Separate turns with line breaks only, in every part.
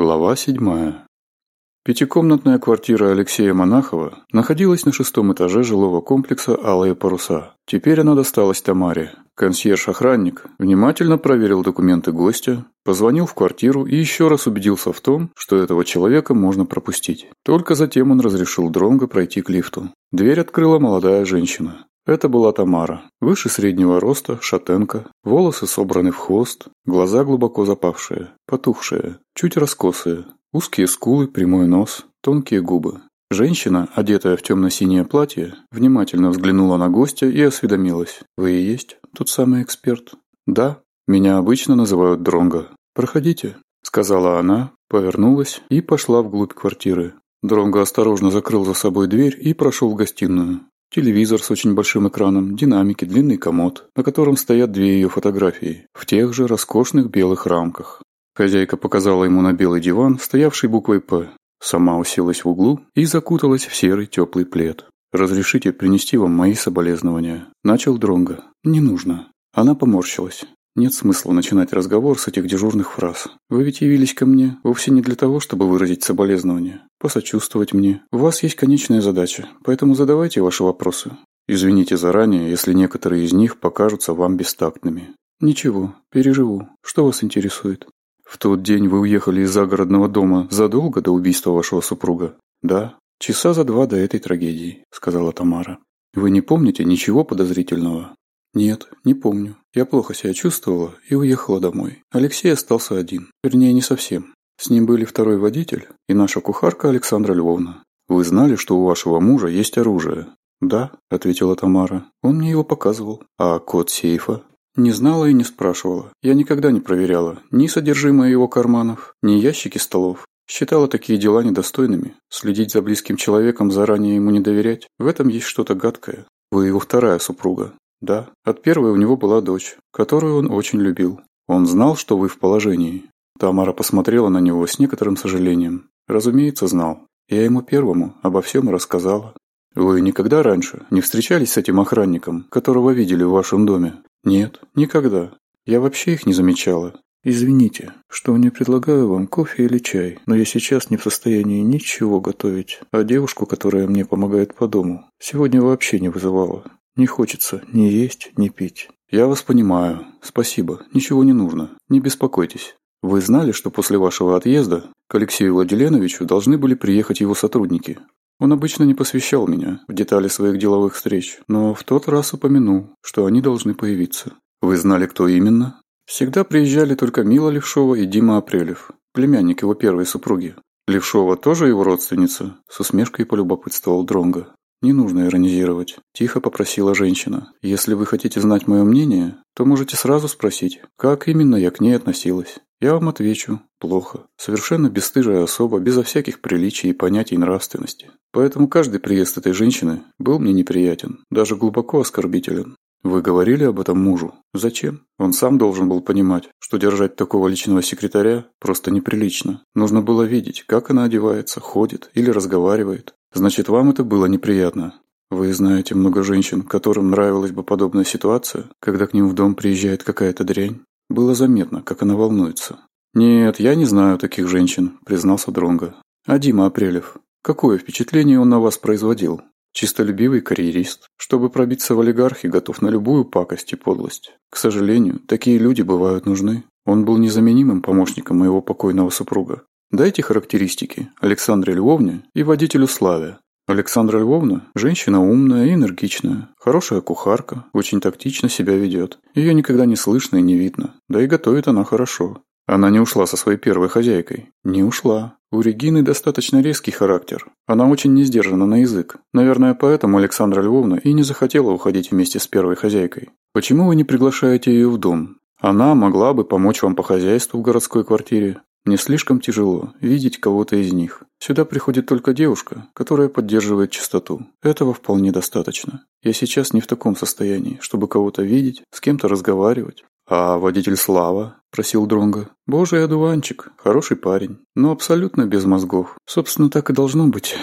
Глава седьмая. Пятикомнатная квартира Алексея Монахова находилась на шестом этаже жилого комплекса «Алые паруса». Теперь она досталась Тамаре. Консьерж-охранник внимательно проверил документы гостя, позвонил в квартиру и еще раз убедился в том, что этого человека можно пропустить. Только затем он разрешил Дронго пройти к лифту. Дверь открыла молодая женщина. Это была Тамара, выше среднего роста, шатенка, волосы собраны в хвост, глаза глубоко запавшие, потухшие, чуть раскосые, узкие скулы, прямой нос, тонкие губы. Женщина, одетая в темно-синее платье, внимательно взглянула на гостя и осведомилась. «Вы и есть тот самый эксперт?» «Да, меня обычно называют Дронго. Проходите», — сказала она, повернулась и пошла вглубь квартиры. Дронго осторожно закрыл за собой дверь и прошел в гостиную. Телевизор с очень большим экраном, динамики, длинный комод, на котором стоят две ее фотографии, в тех же роскошных белых рамках. Хозяйка показала ему на белый диван, стоявший буквой «П». Сама уселась в углу и закуталась в серый теплый плед. «Разрешите принести вам мои соболезнования?» Начал Дронго. «Не нужно». Она поморщилась. Нет смысла начинать разговор с этих дежурных фраз. Вы ведь явились ко мне вовсе не для того, чтобы выразить соболезнования, посочувствовать мне. У вас есть конечная задача, поэтому задавайте ваши вопросы. Извините заранее, если некоторые из них покажутся вам бестактными. Ничего, переживу. Что вас интересует? В тот день вы уехали из загородного дома задолго до убийства вашего супруга? Да, часа за два до этой трагедии, сказала Тамара. Вы не помните ничего подозрительного? Нет, не помню. Я плохо себя чувствовала и уехала домой. Алексей остался один. Вернее, не совсем. С ним были второй водитель и наша кухарка Александра Львовна. Вы знали, что у вашего мужа есть оружие? Да, ответила Тамара. Он мне его показывал. А код сейфа? Не знала и не спрашивала. Я никогда не проверяла ни содержимое его карманов, ни ящики столов. Считала такие дела недостойными. Следить за близким человеком, заранее ему не доверять. В этом есть что-то гадкое. Вы его вторая супруга да от первой у него была дочь которую он очень любил. Он знал что вы в положении. Тамара посмотрела на него с некоторым сожалением. Разумеется знал. Я ему первому обо всем рассказала. Вы никогда раньше не встречались с этим охранником которого видели в вашем доме? Нет никогда. Я вообще их не замечала. Извините что не предлагаю вам кофе или чай но я сейчас не в состоянии ничего готовить а девушку которая мне помогает по дому сегодня вообще не вызывала. Не хочется ни есть, ни пить. Я вас понимаю. Спасибо. Ничего не нужно. Не беспокойтесь. Вы знали, что после вашего отъезда к Алексею Владиленовичу должны были приехать его сотрудники? Он обычно не посвящал меня в детали своих деловых встреч, но в тот раз упомянул, что они должны появиться. Вы знали, кто именно? Всегда приезжали только Мила Левшова и Дима Апрелев, племянник его первой супруги. Левшова тоже его родственница, с усмешкой полюбопытствовал Дронга. «Не нужно иронизировать», – тихо попросила женщина. «Если вы хотите знать мое мнение, то можете сразу спросить, как именно я к ней относилась. Я вам отвечу – плохо. Совершенно бесстыжая особа, безо всяких приличий и понятий нравственности. Поэтому каждый приезд этой женщины был мне неприятен, даже глубоко оскорбителен. Вы говорили об этом мужу? Зачем? Он сам должен был понимать, что держать такого личного секретаря просто неприлично. Нужно было видеть, как она одевается, ходит или разговаривает. Значит, вам это было неприятно. Вы знаете много женщин, которым нравилась бы подобная ситуация, когда к ним в дом приезжает какая-то дрянь. Было заметно, как она волнуется. «Нет, я не знаю таких женщин», – признался Дронга. «А Дима Апрелев? Какое впечатление он на вас производил?» Чистолюбивый карьерист, чтобы пробиться в олигархи, готов на любую пакость и подлость. К сожалению, такие люди бывают нужны. Он был незаменимым помощником моего покойного супруга. Дайте характеристики Александре Львовне и водителю Славе. Александра Львовна – женщина умная и энергичная, хорошая кухарка, очень тактично себя ведет. Ее никогда не слышно и не видно, да и готовит она хорошо. Она не ушла со своей первой хозяйкой. Не ушла. У Регины достаточно резкий характер. Она очень не сдержана на язык. Наверное, поэтому Александра Львовна и не захотела уходить вместе с первой хозяйкой. Почему вы не приглашаете ее в дом? Она могла бы помочь вам по хозяйству в городской квартире. Не слишком тяжело видеть кого-то из них. Сюда приходит только девушка, которая поддерживает чистоту. Этого вполне достаточно. Я сейчас не в таком состоянии, чтобы кого-то видеть, с кем-то разговаривать. А водитель Слава? просил Дронга. «Божий одуванчик, хороший парень, но абсолютно без мозгов. Собственно, так и должно быть.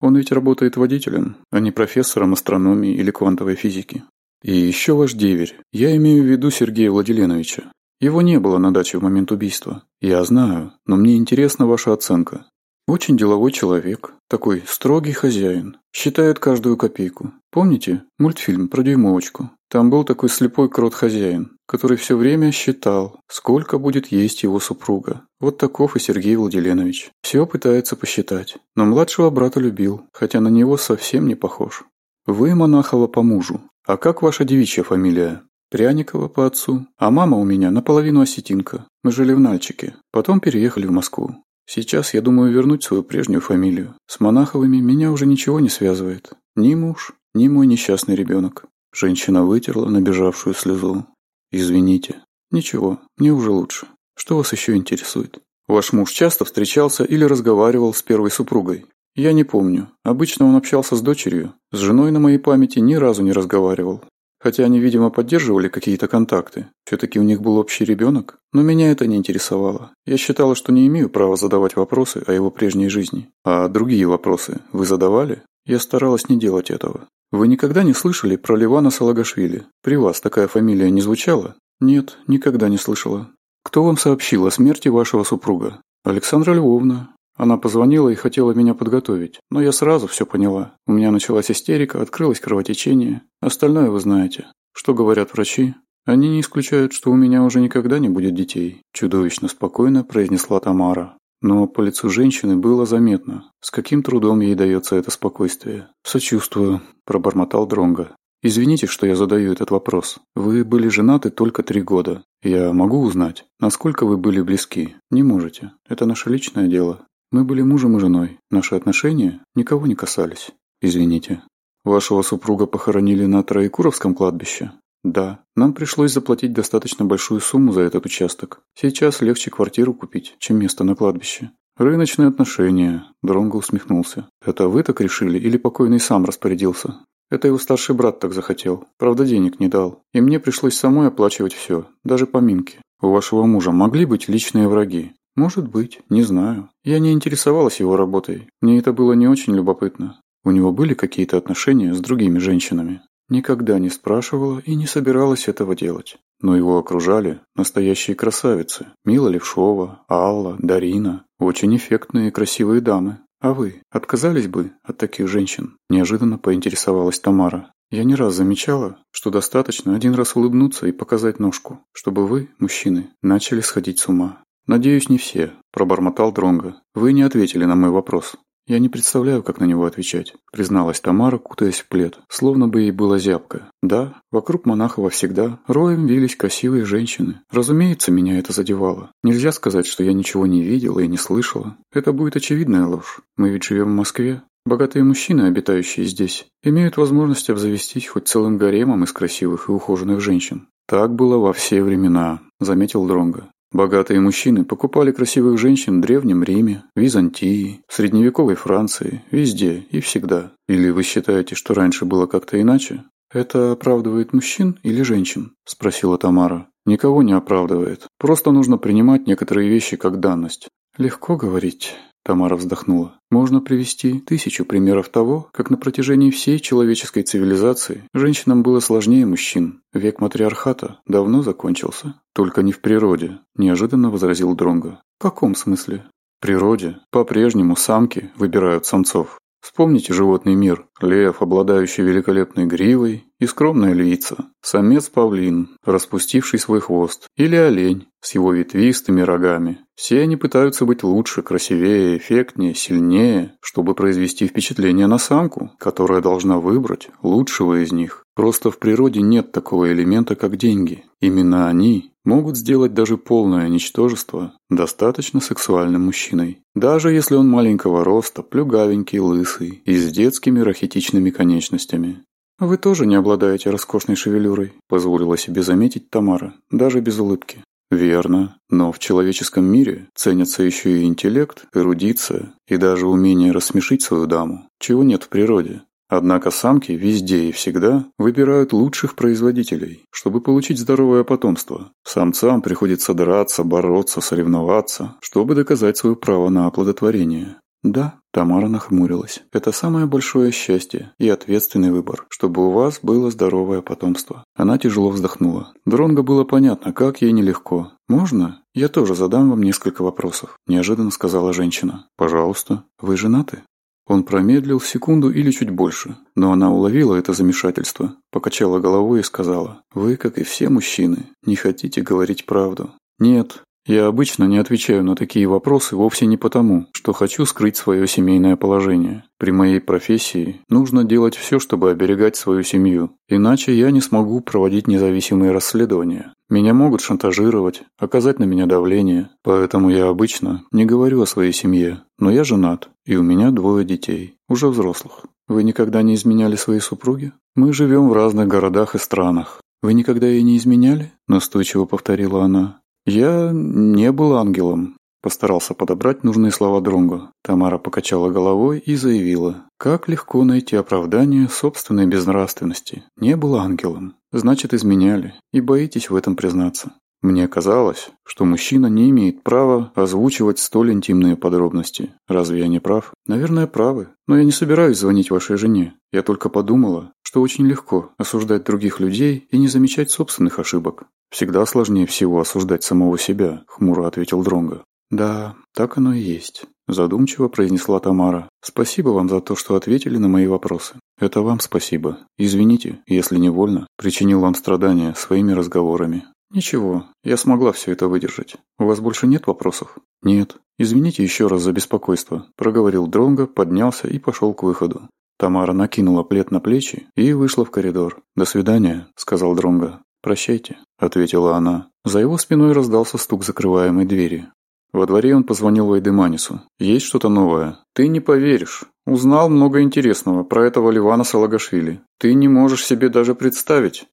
Он ведь работает водителем, а не профессором астрономии или квантовой физики. И еще ваш деверь. Я имею в виду Сергея Владиленовича. Его не было на даче в момент убийства. Я знаю, но мне интересна ваша оценка. Очень деловой человек, такой строгий хозяин, считает каждую копейку. Помните мультфильм про дюймовочку? Там был такой слепой крот-хозяин, который все время считал, сколько будет есть его супруга. Вот таков и Сергей Владиленович. Все пытается посчитать. Но младшего брата любил, хотя на него совсем не похож. Вы монахова по мужу. А как ваша девичья фамилия? Пряникова по отцу. А мама у меня наполовину осетинка. Мы жили в Нальчике. Потом переехали в Москву. Сейчас я думаю вернуть свою прежнюю фамилию. С Монаховыми меня уже ничего не связывает. Ни муж, ни мой несчастный ребенок. Женщина вытерла набежавшую слезу. Извините. Ничего, мне уже лучше. Что вас еще интересует? Ваш муж часто встречался или разговаривал с первой супругой? Я не помню. Обычно он общался с дочерью. С женой на моей памяти ни разу не разговаривал. Хотя они, видимо, поддерживали какие-то контакты. Все-таки у них был общий ребенок. Но меня это не интересовало. Я считала, что не имею права задавать вопросы о его прежней жизни. А другие вопросы вы задавали? Я старалась не делать этого. Вы никогда не слышали про Ливана Салагашвили? При вас такая фамилия не звучала? Нет, никогда не слышала. Кто вам сообщил о смерти вашего супруга? Александра Львовна, она позвонила и хотела меня подготовить, но я сразу все поняла. У меня началась истерика, открылось кровотечение. Остальное вы знаете. Что говорят врачи? Они не исключают, что у меня уже никогда не будет детей. Чудовищно спокойно произнесла Тамара. Но по лицу женщины было заметно, с каким трудом ей дается это спокойствие. «Сочувствую», – пробормотал Дронга. «Извините, что я задаю этот вопрос. Вы были женаты только три года. Я могу узнать, насколько вы были близки? Не можете. Это наше личное дело. Мы были мужем и женой. Наши отношения никого не касались. Извините. Вашего супруга похоронили на Троекуровском кладбище? Да. Нам пришлось заплатить достаточно большую сумму за этот участок. Сейчас легче квартиру купить, чем место на кладбище. Рыночные отношения. Дронго усмехнулся. Это вы так решили или покойный сам распорядился? Это его старший брат так захотел. Правда, денег не дал. И мне пришлось самой оплачивать все, даже поминки. У вашего мужа могли быть личные враги? Может быть, не знаю. Я не интересовалась его работой. Мне это было не очень любопытно. У него были какие-то отношения с другими женщинами. Никогда не спрашивала и не собиралась этого делать. Но его окружали настоящие красавицы. Мила Левшова, Алла, Дарина. Очень эффектные и красивые дамы. А вы отказались бы от таких женщин? Неожиданно поинтересовалась Тамара. Я не раз замечала, что достаточно один раз улыбнуться и показать ножку, чтобы вы, мужчины, начали сходить с ума надеюсь не все пробормотал дронга вы не ответили на мой вопрос. Я не представляю как на него отвечать призналась тамара кутаясь в плед словно бы ей было зябко. Да вокруг монахова всегда роем вились красивые женщины. Разумеется меня это задевало. Нельзя сказать что я ничего не видела и не слышала. Это будет очевидная ложь. Мы ведь живем в москве. Богатые мужчины, обитающие здесь, имеют возможность обзавестись хоть целым гаремом из красивых и ухоженных женщин. Так было во все времена, заметил Дронга. Богатые мужчины покупали красивых женщин в Древнем Риме, Византии, средневековой Франции, везде и всегда. Или вы считаете, что раньше было как-то иначе? «Это оправдывает мужчин или женщин?» – спросила Тамара. «Никого не оправдывает. Просто нужно принимать некоторые вещи как данность». «Легко говорить», Тамара вздохнула. Можно привести тысячу примеров того, как на протяжении всей человеческой цивилизации женщинам было сложнее мужчин. Век матриархата давно закончился. Только не в природе, неожиданно возразил Дронго. В каком смысле? В природе по-прежнему самки выбирают самцов. Вспомните животный мир. Лев, обладающий великолепной гривой, и скромная львица. Самец павлин, распустивший свой хвост. Или олень с его ветвистыми рогами. Все они пытаются быть лучше, красивее, эффектнее, сильнее, чтобы произвести впечатление на самку, которая должна выбрать лучшего из них. Просто в природе нет такого элемента, как деньги. Именно они могут сделать даже полное ничтожество достаточно сексуальным мужчиной, даже если он маленького роста, плюгавенький, лысый и с детскими рахитичными конечностями. «Вы тоже не обладаете роскошной шевелюрой», – позволила себе заметить Тамара, даже без улыбки. Верно, но в человеческом мире ценятся еще и интеллект, эрудиция и даже умение рассмешить свою даму, чего нет в природе. Однако самки везде и всегда выбирают лучших производителей, чтобы получить здоровое потомство. Самцам приходится драться, бороться, соревноваться, чтобы доказать свое право на оплодотворение. Да, Тамара нахмурилась. Это самое большое счастье и ответственный выбор, чтобы у вас было здоровое потомство. Она тяжело вздохнула. Дронго было понятно, как ей нелегко. Можно? Я тоже задам вам несколько вопросов, неожиданно сказала женщина. Пожалуйста. Вы женаты? Он промедлил секунду или чуть больше, но она уловила это замешательство, покачала головой и сказала, «Вы, как и все мужчины, не хотите говорить правду». «Нет, я обычно не отвечаю на такие вопросы вовсе не потому, что хочу скрыть свое семейное положение. При моей профессии нужно делать все, чтобы оберегать свою семью, иначе я не смогу проводить независимые расследования. Меня могут шантажировать, оказать на меня давление, поэтому я обычно не говорю о своей семье, но я женат, и у меня двое детей, уже взрослых. Вы никогда не изменяли своей супруге? Мы живем в разных городах и странах. «Вы никогда ее не изменяли?» – настойчиво повторила она. «Я не был ангелом», — постарался подобрать нужные слова друга. Тамара покачала головой и заявила, «Как легко найти оправдание собственной безнравственности. Не был ангелом. Значит, изменяли. И боитесь в этом признаться. Мне казалось, что мужчина не имеет права озвучивать столь интимные подробности. Разве я не прав? Наверное, правы. Но я не собираюсь звонить вашей жене. Я только подумала, что очень легко осуждать других людей и не замечать собственных ошибок. Всегда сложнее всего осуждать самого себя, хмуро ответил Дронго. Да, так оно и есть. Задумчиво произнесла Тамара. «Спасибо вам за то, что ответили на мои вопросы. Это вам спасибо. Извините, если невольно, причинил вам страдания своими разговорами. «Ничего, я смогла все это выдержать. У вас больше нет вопросов?» «Нет. Извините еще раз за беспокойство», – проговорил Дронго, поднялся и пошел к выходу. Тамара накинула плед на плечи и вышла в коридор. «До свидания», – сказал Дронго. «Прощайте», – ответила она. За его спиной раздался стук закрываемой двери. Во дворе он позвонил Вайдеманису. «Есть что-то новое?» «Ты не поверишь. Узнал много интересного про этого Ливана Салагашвили. Ты не можешь себе даже представить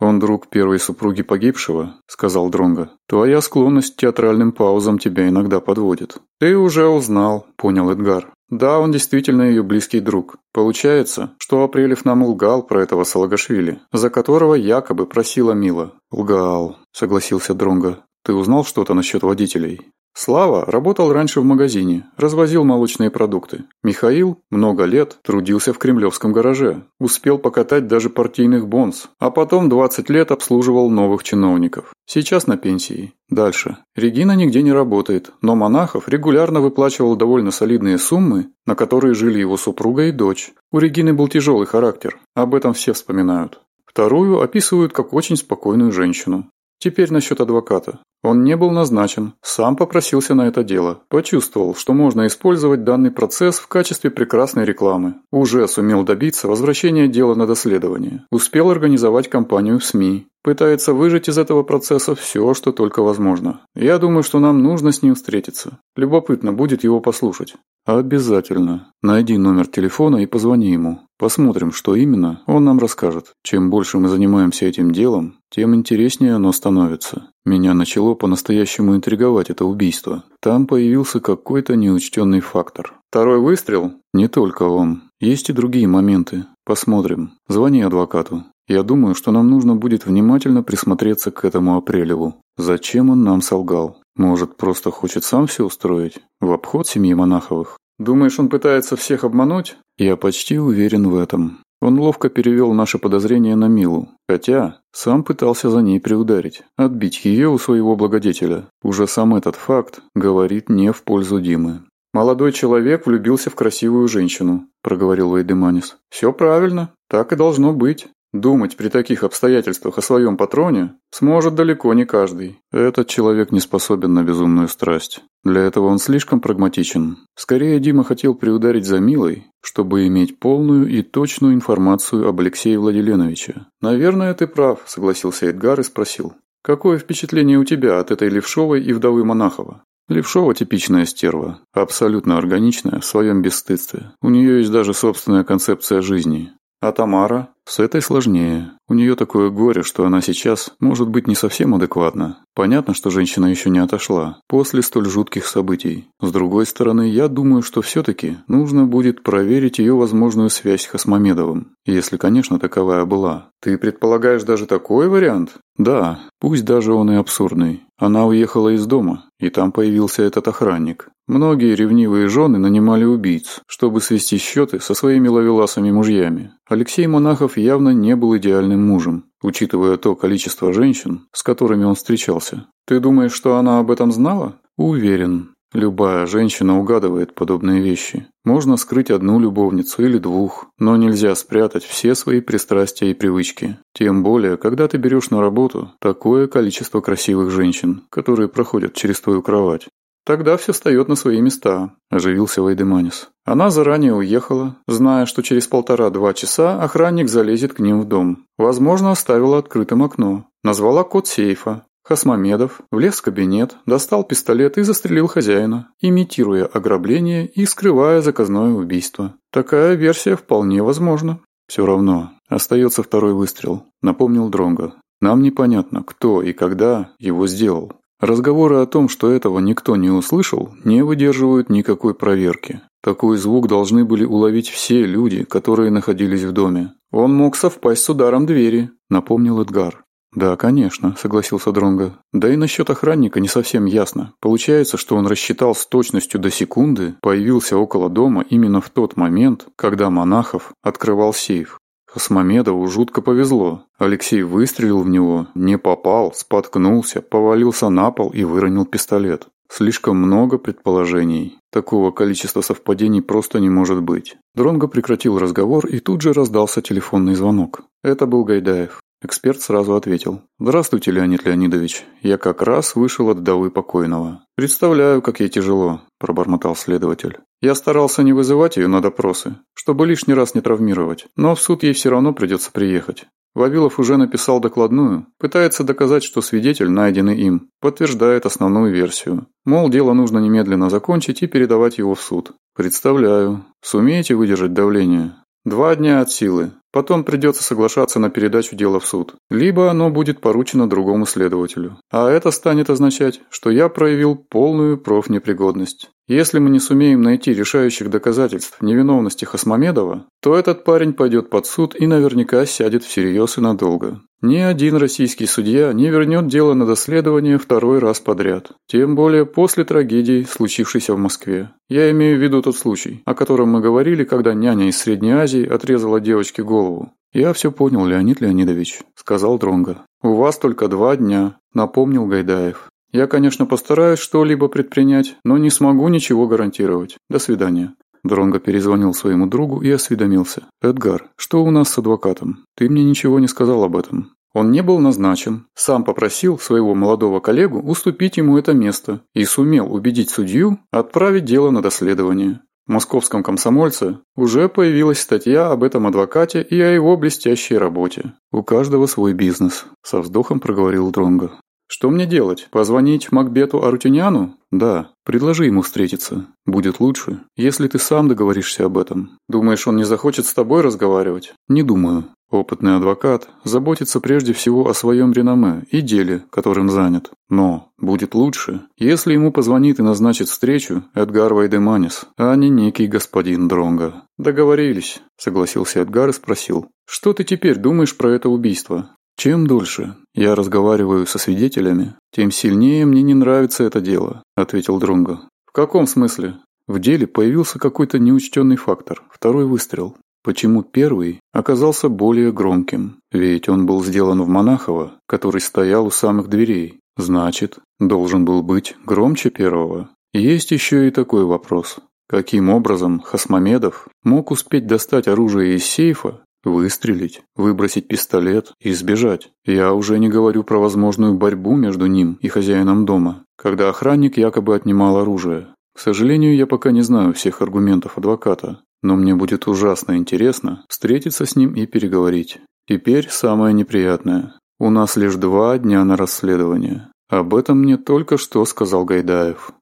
он друг первой супруги погибшего сказал дронга твоя склонность к театральным паузам тебя иногда подводит ты уже узнал понял эдгар да он действительно ее близкий друг получается что апрелев нам лгал про этого салагашвили за которого якобы просила мила лгал согласился Дронго. ты узнал что то насчет водителей Слава работал раньше в магазине, развозил молочные продукты. Михаил много лет трудился в кремлевском гараже, успел покатать даже партийных бонс, а потом 20 лет обслуживал новых чиновников. Сейчас на пенсии. Дальше. Регина нигде не работает, но Монахов регулярно выплачивал довольно солидные суммы, на которые жили его супруга и дочь. У Регины был тяжелый характер, об этом все вспоминают. Вторую описывают как очень спокойную женщину. Теперь насчет адвоката. Он не был назначен, сам попросился на это дело, почувствовал, что можно использовать данный процесс в качестве прекрасной рекламы. Уже сумел добиться возвращения дела на доследование, успел организовать кампанию в СМИ, пытается выжать из этого процесса все, что только возможно. Я думаю, что нам нужно с ним встретиться. Любопытно будет его послушать. Обязательно. Найди номер телефона и позвони ему. Посмотрим, что именно он нам расскажет. Чем больше мы занимаемся этим делом, тем интереснее оно становится. Меня начало по-настоящему интриговать это убийство. Там появился какой-то неучтенный фактор. Второй выстрел? Не только он. Есть и другие моменты. Посмотрим. Звони адвокату. Я думаю, что нам нужно будет внимательно присмотреться к этому Апрелеву. Зачем он нам солгал? Может, просто хочет сам все устроить? В обход семьи Монаховых? Думаешь, он пытается всех обмануть? Я почти уверен в этом. Он ловко перевел наше подозрение на Милу, хотя сам пытался за ней приударить, отбить ее у своего благодетеля. Уже сам этот факт говорит не в пользу Димы. «Молодой человек влюбился в красивую женщину», – проговорил Вейдеманис. «Все правильно, так и должно быть. Думать при таких обстоятельствах о своем патроне сможет далеко не каждый. Этот человек не способен на безумную страсть. Для этого он слишком прагматичен. Скорее Дима хотел приударить за Милой, чтобы иметь полную и точную информацию об Алексее Владиленовиче. «Наверное, ты прав», – согласился Эдгар и спросил. «Какое впечатление у тебя от этой Левшовой и вдовы Монахова?» Левшова типичная стерва, абсолютно органичная в своем бесстыдстве. У нее есть даже собственная концепция жизни. А Тамара? С этой сложнее. У нее такое горе, что она сейчас может быть не совсем адекватна. Понятно, что женщина еще не отошла после столь жутких событий. С другой стороны, я думаю, что все-таки нужно будет проверить ее возможную связь с Мамедовым, если, конечно, таковая была. Ты предполагаешь даже такой вариант? Да, пусть даже он и абсурдный. Она уехала из дома, и там появился этот охранник. Многие ревнивые жены нанимали убийц, чтобы свести счеты со своими ловеласами-мужьями. Алексей Монахов явно не был идеальным мужем, учитывая то количество женщин, с которыми он встречался. Ты думаешь, что она об этом знала? Уверен. Любая женщина угадывает подобные вещи. Можно скрыть одну любовницу или двух, но нельзя спрятать все свои пристрастия и привычки. Тем более, когда ты берешь на работу такое количество красивых женщин, которые проходят через твою кровать. Тогда все встает на свои места, оживился Вайдеманис. Она заранее уехала, зная, что через полтора-два часа охранник залезет к ним в дом. Возможно, оставила открытым окно. Назвала код сейфа, Хасмамедов влез в кабинет, достал пистолет и застрелил хозяина, имитируя ограбление и скрывая заказное убийство. Такая версия вполне возможна. Все равно, остается второй выстрел, напомнил Дронго. Нам непонятно, кто и когда его сделал. Разговоры о том, что этого никто не услышал, не выдерживают никакой проверки. Такой звук должны были уловить все люди, которые находились в доме. «Он мог совпасть с ударом двери», — напомнил Эдгар. «Да, конечно», — согласился Дронго. «Да и насчет охранника не совсем ясно. Получается, что он рассчитал с точностью до секунды, появился около дома именно в тот момент, когда Монахов открывал сейф. С Ахмамедову жутко повезло. Алексей выстрелил в него, не попал, споткнулся, повалился на пол и выронил пистолет. Слишком много предположений. Такого количества совпадений просто не может быть. Дронго прекратил разговор и тут же раздался телефонный звонок. Это был Гайдаев. Эксперт сразу ответил. «Здравствуйте, Леонид Леонидович. Я как раз вышел от вдовы покойного. Представляю, как ей тяжело», – пробормотал следователь. «Я старался не вызывать ее на допросы, чтобы лишний раз не травмировать, но в суд ей все равно придется приехать». Вавилов уже написал докладную, пытается доказать, что свидетель, найденный им, подтверждает основную версию. Мол, дело нужно немедленно закончить и передавать его в суд. Представляю, сумеете выдержать давление? Два дня от силы. Потом придется соглашаться на передачу дела в суд. Либо оно будет поручено другому следователю. А это станет означать, что я проявил полную профнепригодность. Если мы не сумеем найти решающих доказательств невиновности Хасмамедова, то этот парень пойдет под суд и наверняка сядет всерьез и надолго. Ни один российский судья не вернет дело на доследование второй раз подряд, тем более после трагедии, случившейся в Москве. Я имею в виду тот случай, о котором мы говорили, когда няня из Средней Азии отрезала девочке голову. «Я все понял, Леонид Леонидович», – сказал Дронга. «У вас только два дня», – напомнил Гайдаев. «Я, конечно, постараюсь что-либо предпринять, но не смогу ничего гарантировать. До свидания». Дронго перезвонил своему другу и осведомился. «Эдгар, что у нас с адвокатом? Ты мне ничего не сказал об этом». Он не был назначен. Сам попросил своего молодого коллегу уступить ему это место и сумел убедить судью отправить дело на доследование. В московском комсомольце уже появилась статья об этом адвокате и о его блестящей работе. «У каждого свой бизнес», – со вздохом проговорил Дронго. Что мне делать? Позвонить Макбету Арутиняну? Да, предложи ему встретиться. Будет лучше, если ты сам договоришься об этом. Думаешь, он не захочет с тобой разговаривать? Не думаю. Опытный адвокат заботится прежде всего о своем реноме и деле, которым занят. Но будет лучше, если ему позвонит и назначит встречу Эдгар Вайдеманис, а не некий господин Дронга. Договорились, согласился Эдгар и спросил. Что ты теперь думаешь про это убийство? Чем дольше я разговариваю со свидетелями, тем сильнее мне не нравится это дело, ответил Друнго. В каком смысле? В деле появился какой-то неучтенный фактор, второй выстрел. Почему первый оказался более громким? Ведь он был сделан в Монахово, который стоял у самых дверей. Значит, должен был быть громче первого. Есть еще и такой вопрос. Каким образом Хасмамедов мог успеть достать оружие из сейфа Выстрелить, выбросить пистолет и сбежать. Я уже не говорю про возможную борьбу между ним и хозяином дома, когда охранник якобы отнимал оружие. К сожалению, я пока не знаю всех аргументов адвоката, но мне будет ужасно интересно встретиться с ним и переговорить. Теперь самое неприятное. У нас лишь два дня на расследование. Об этом мне только что сказал Гайдаев.